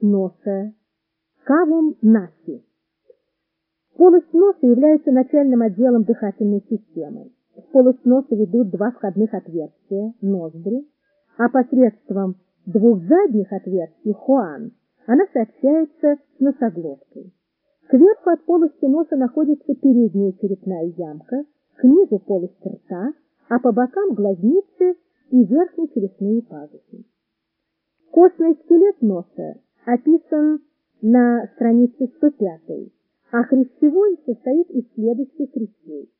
носа. Кавум наси. Полость носа является начальным отделом дыхательной системы. В полость носа ведут два входных отверстия, ноздри, а посредством двух задних отверстий, хуан, она сообщается с носоглоткой. Кверху от полости носа находится передняя черепная ямка, к низу полость рта, а по бокам глазницы и верхние челюстные пазухи. Костный скелет носа описан на странице 105, а хрящевой состоит из следующих хрящей.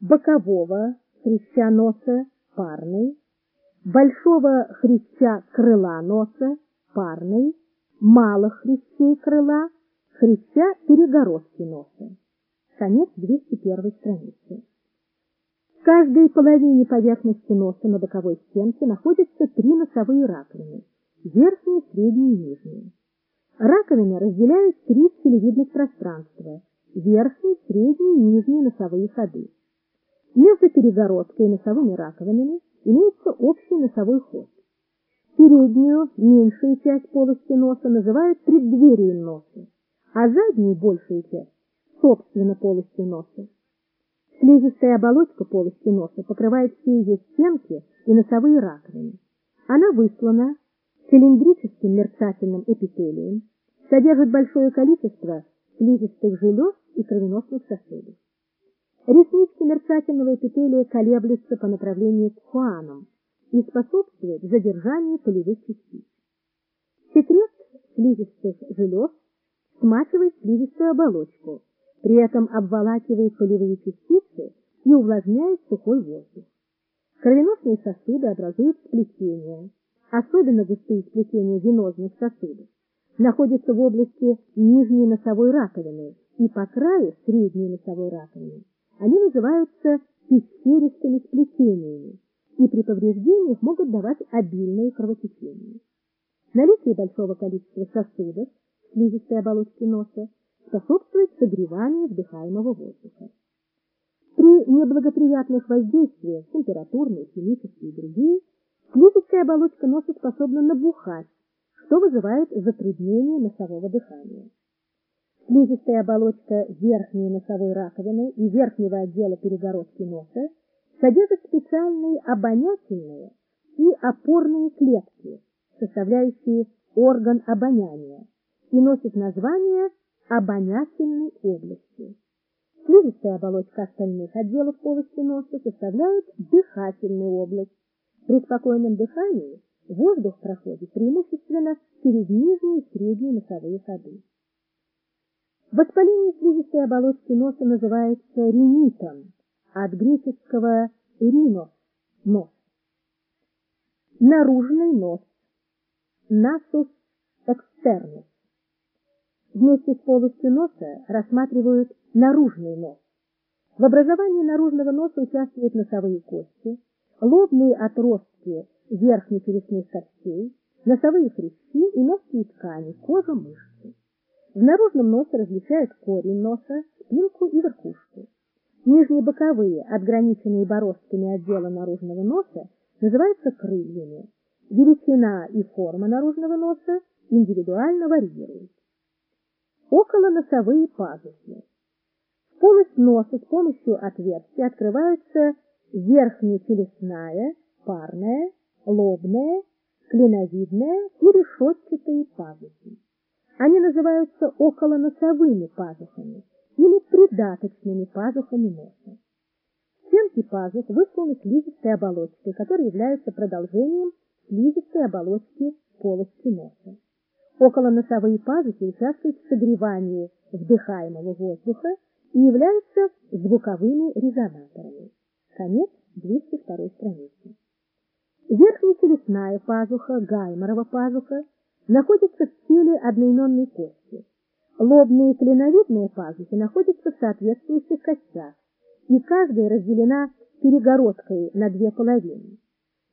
Бокового хряща носа парный, большого хряща крыла носа парный, малых хрящей крыла, хряща перегородки носа. Конец 201 страницы. В каждой половине поверхности носа на боковой стенке находятся три носовые раковины – верхние, средние и нижние. Раковины разделяют три телевидных пространства – верхние, средние и нижние носовые ходы. Между перегородкой и носовыми раковинами имеется общий носовой ход. Переднюю, меньшую часть полости носа называют преддверием носа, а заднюю, большую часть, собственно, полостью носа. Слизистая оболочка полости носа покрывает все ее стенки и носовые раковины. Она выслана цилиндрическим мерцательным эпителием, содержит большое количество слизистых желез и кровеносных сосудов. Реснички мерцательного эпителия колеблются по направлению к хуанам, и способствует задержанию полевых частиц. Секрет слизистых желез смачивает слизистую оболочку, при этом обволакивает полевые частицы и увлажняет сухой воздух. Кровеносные сосуды образуют сплетения, особенно густые сплетения венозных сосудов, находятся в области нижней носовой раковины и по краю средней носовой раковины. Они называются пещеристыми сплетениями и при повреждениях могут давать обильное кровотечение. Наличие большого количества сосудов в слизистой оболочке носа способствует согреванию вдыхаемого воздуха. При неблагоприятных воздействиях, температурные, химические и другие, слизистая оболочка носа способна набухать, что вызывает затруднение носового дыхания. Слизистая оболочка верхней носовой раковины и верхнего отдела перегородки носа содержит специальные обонятельные и опорные клетки, составляющие орган обоняния, и носит название обонятельной области. Слизистая оболочка остальных отделов полости носа составляет дыхательную область. При спокойном дыхании воздух проходит преимущественно через нижние и средние носовые ходы. Воспаление слизистой оболочки носа называется ринитом, от греческого «ринос» – нос. Наружный нос – насус экстернус. Вместе с полостью носа рассматривают наружный нос. В образовании наружного носа участвуют носовые кости, лобные отростки верхнечелюстных костей, носовые хрящи и мягкие ткани, кожа, мышцы. В наружном носе различают корень носа, спинку и верхушку. Нижние боковые, отграниченные бороздками отдела наружного носа, называются крыльями. Величина и форма наружного носа индивидуально варьируют. Околоносовые пазухи. В полость носа с помощью отверстия открываются верхняя челюстная, парная, лобная, клиновидная и решетчатые пазухи. Они называются околоносовыми пазухами или придаточными пазухами носа. Стенки пазух высланы слизистой оболочкой, которая является продолжением слизистой оболочки полости носа. Околоносовые пазухи участвуют в согревании вдыхаемого воздуха и являются звуковыми резонаторами. Конец 202 страницы. Верхняя челюстная пазуха, гайморова пазуха, находится в теле одноименной кости. Лобные и клиновидные пазухи находятся в соответствующих костях, и каждая разделена перегородкой на две половины.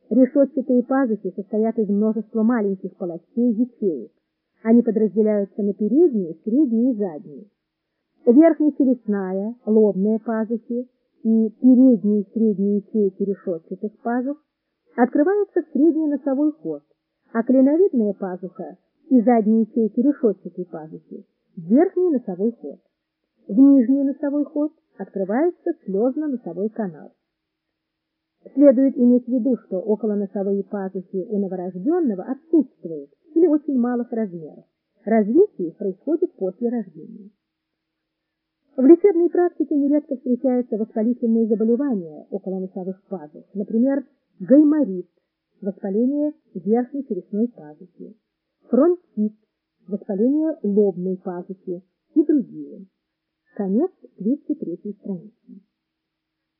Решетчатые пазухи состоят из множества маленьких полостей ячеек. Они подразделяются на передние, средние и задние. Верхняя челюстная, лобные пазухи и передние и средние ячейки решетчатых пазух открываются в средний носовой ход, а клиновидная пазуха и задней ячейки решетчатой пазухи верхний носовой ход. В нижний носовой ход открывается слезно-носовой канал. Следует иметь в виду, что околоносовые пазухи у новорожденного отсутствуют или очень малых размеров. Развитие происходит после рождения. В лечебной практике нередко встречаются воспалительные заболевания околоносовых пазух, например, гайморит, воспаление верхней черепной пазухи, фронтит, воспаление лобной пазухи и другие. Конец 203 страницы.